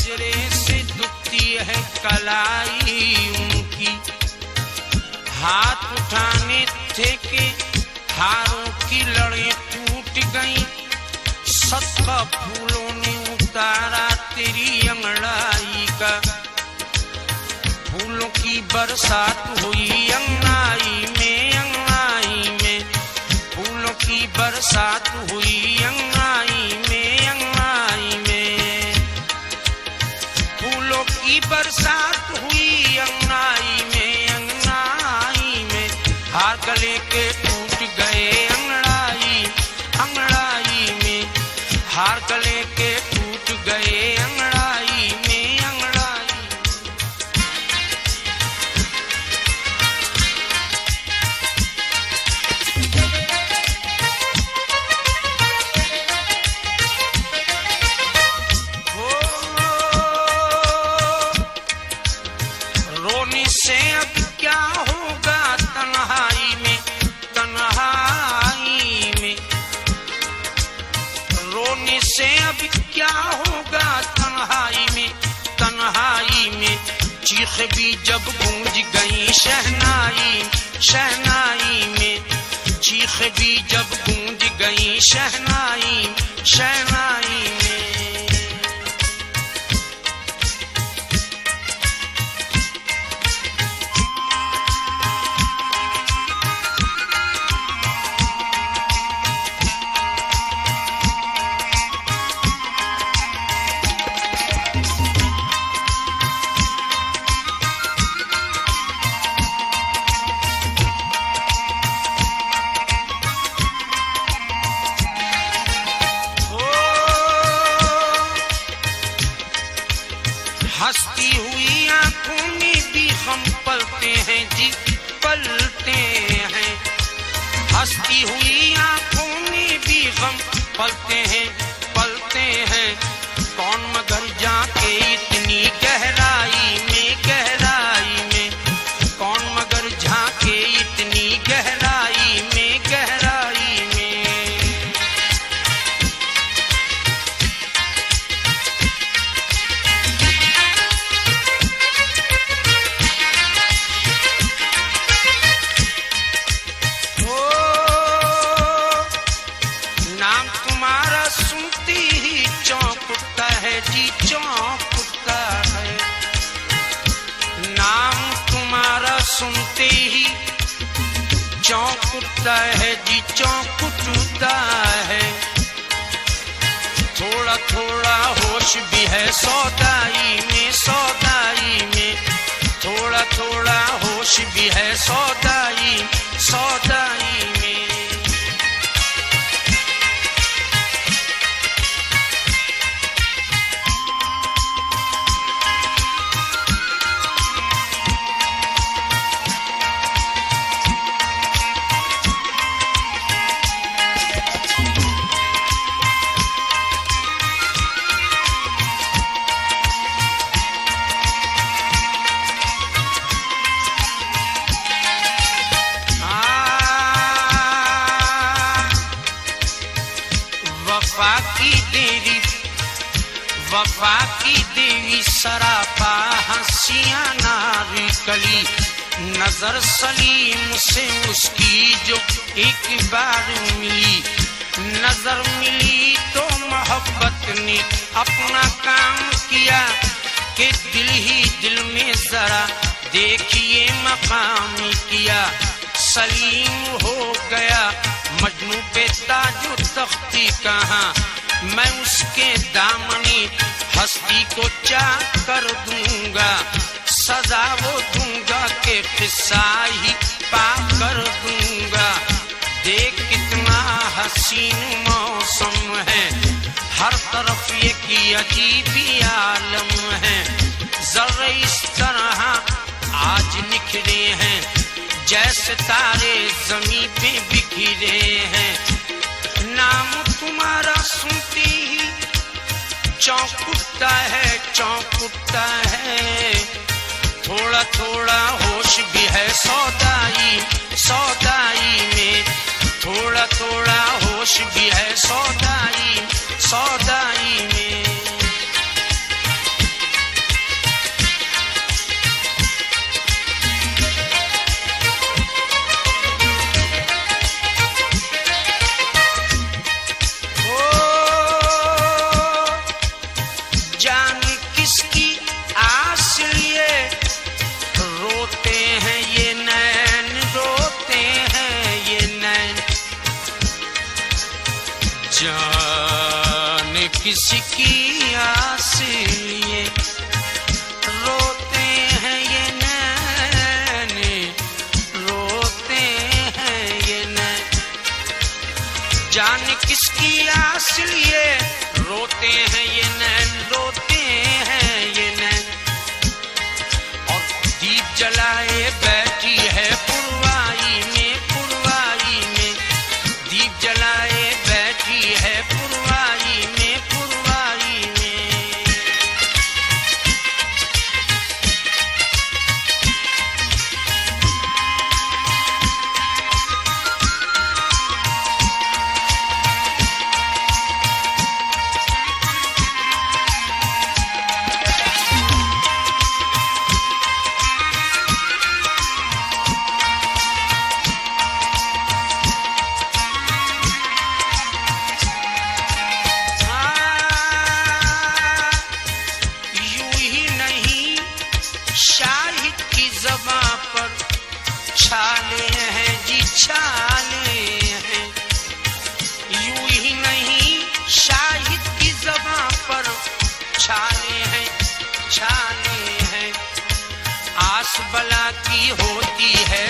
شجرے سے دکھتی ہے کلائی ان کی ہاتھ اٹھانے تھے کہ ہاروں کی لڑیں ٹوٹ گئیں۔ ستہ پھولوں نے اتارا تیری انگڑائی کا۔ پھولوں کی برسات ہوئی کی برسات ہوئی انگنائی میں انگنائی میں ہار گلے کے ٹوٹ گئے انگڑائی انگڑائی میں ہار گلے کے تاریخ بھی جب گونج گئی شہنائی شہنائی میں۔ جی چیخ بھی جب گونج گئی شہنائی شہنائی میں۔ ہوئی آنکھوں میں بھی ہم پلتے ہیں جی پلتے ہیں۔ ہستی ہوئی آنکھوں میں بھی ہم پلتے ہیں پلتے ہیں۔ کون مگر جاتے چونک اٹھتا ہے جی چونک اٹھتا ہے۔ تھوڑا تھوڑا ہوش بھی ہے سودائی میں سودائی میں۔ تھوڑا تھوڑا ہوش بھی ہے سودائی سودائی وفا کی دیوی سراپا ہنسیاں ناری کلی۔ نظر سلیم سے اس کی جو ایک بار ملی۔ نظر ملی تو محبت نے اپنا کام کیا کہ دل ہی دل میں ذرا دیکھیے مقام کیا۔ سلیم ہو گیا مجنو پہ تاج تختی کہاں؟ میں اس کے دامنی ہستی کو چاہ کر دوں گا، سزا وہ دوں گا کہ قصہ ہی پا کر دوں گا۔ دیکھ کتنا حسین موسم ہے، ہر طرف یہ کی عجیب عالم ہے۔ ذر اس طرح آج نکھرے ہیں، جیسے تارے زمین پہ بکھرے ہیں۔ نام تمہارا سنتی ہی چونک ہے، چونکتا ہے۔ تھوڑا تھوڑا ہوش بھی ہے سودائی سودائی میں۔ تھوڑا تھوڑا ہوش بھی ہے سودائی سودائی اس کی آس لیے روتے ہیں یہ نین روتے ہیں یہ نین جان کس کی آس لیے روتے ہیں یہ نین روتے چھالے ہیں جی چھالے ہیں۔ یوں ہی نہیں، شاہد کی زباں پر چھالے ہیں چھالے ہیں۔ آس بلا کی ہوتی ہے